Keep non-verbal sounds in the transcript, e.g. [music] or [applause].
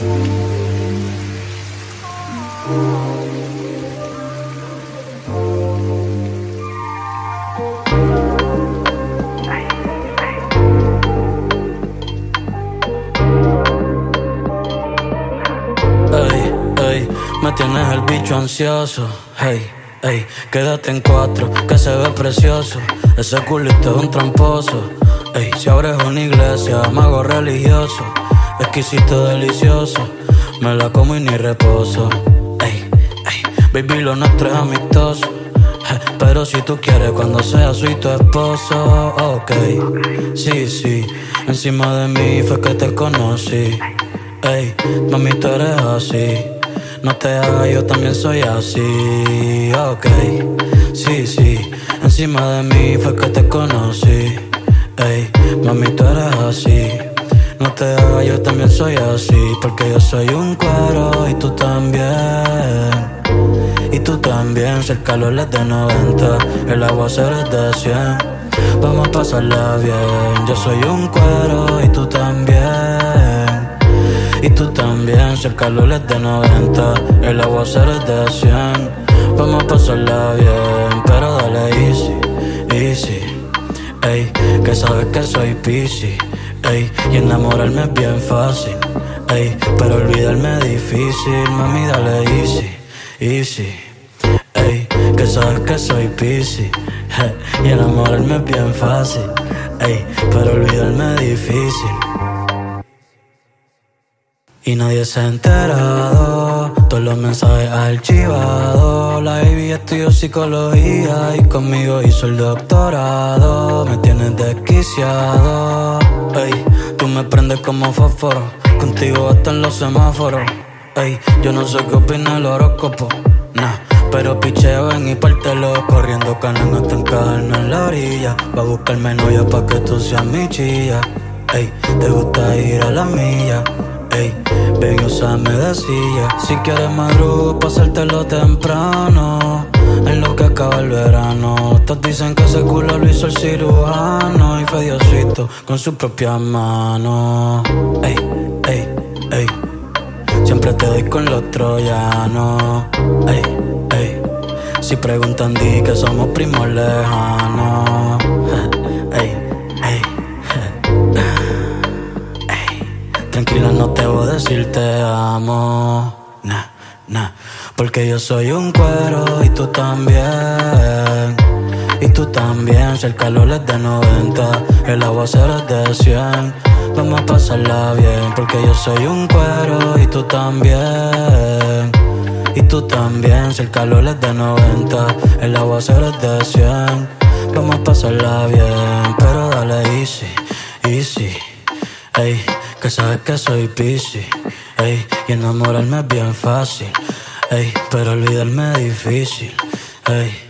Me tienes el bicho ansioso. Hey, ey, quédate en cuatro, que se ve precioso. Ese culito es un tramposo. Ey, si abres una iglesia, mago religioso. Exquisito, delicioso. Me la como y ni reposo. Ey, ey, baby, lo nuestro es amistoso. Eh, Pero si tú quieres cuando sea soy tu esposo, ok. Sí, sí, encima de mí fue que te conocí. Ey, mami, tú eres así. No te hagas, yo también soy así. Ok, sí, sí. Encima de mí fue que te conocí. Ey, mami, tú eres así. Yo también soy así. Porque yo soy un cuero y tú también. Y tú también, si el calor es de 90, el agua es de 100. Vamos a pasarla bien. Yo soy un cuero y tú también. Y tú también, si el calor es de 90, el agua es de 100. Vamos a pasarla bien, pero dale easy, easy. Ey, que sabes que soy piscis. Ey, y enamorarme es bien fácil. Ey, pero olvidarme es difícil. Mami, dale easy, easy. Ey, que sabes que soy piscis. Y enamorarme es bien fácil. Ey, pero olvidarme es difícil. Y nadie se ha enterado, todos los mensajes archivados. La baby estudió psicología y conmigo hizo el doctorado. Me tienes desquiciado, ey, tú me prendes como fósforo. Contigo hasta en los semáforos, ey, yo no sé qué opina el horóscopo, nah. Pero picheo ven y pártelo Corriendo canan hasta encajarnos en la orilla Va a buscarme novia pa' que tú seas mi chilla Ey, te gusta ir a la milla Ey, ven y úsame de silla Si quieres madrugar, pasártelo temprano En lo que acaba el verano dicen que ese culo lo hizo el cirujano Y fue Diosito con su propia mano. Ey, ey, ey. Siempre te doy con los troyanos Ey, ey. Si preguntan di que somos primos lejanos. [laughs] Ey, [laughs] ey. Tranquila, no te voy a decir te amo. Nah, nah. Porque yo soy un cuero y tú también. Y tú también. Si el calor es de 90, el agua será de 100. Vamos a pasarla bien. Porque yo soy un cuero y tú también. Y tú también. Si el calor es de 90, el agua será de 100. Vamos a pasarla bien. Pero dale easy, easy. Ey, que sabes que soy piscis. Ey, y enamorarme es bien fácil. Ey, pero olvidarme es difícil. Ey.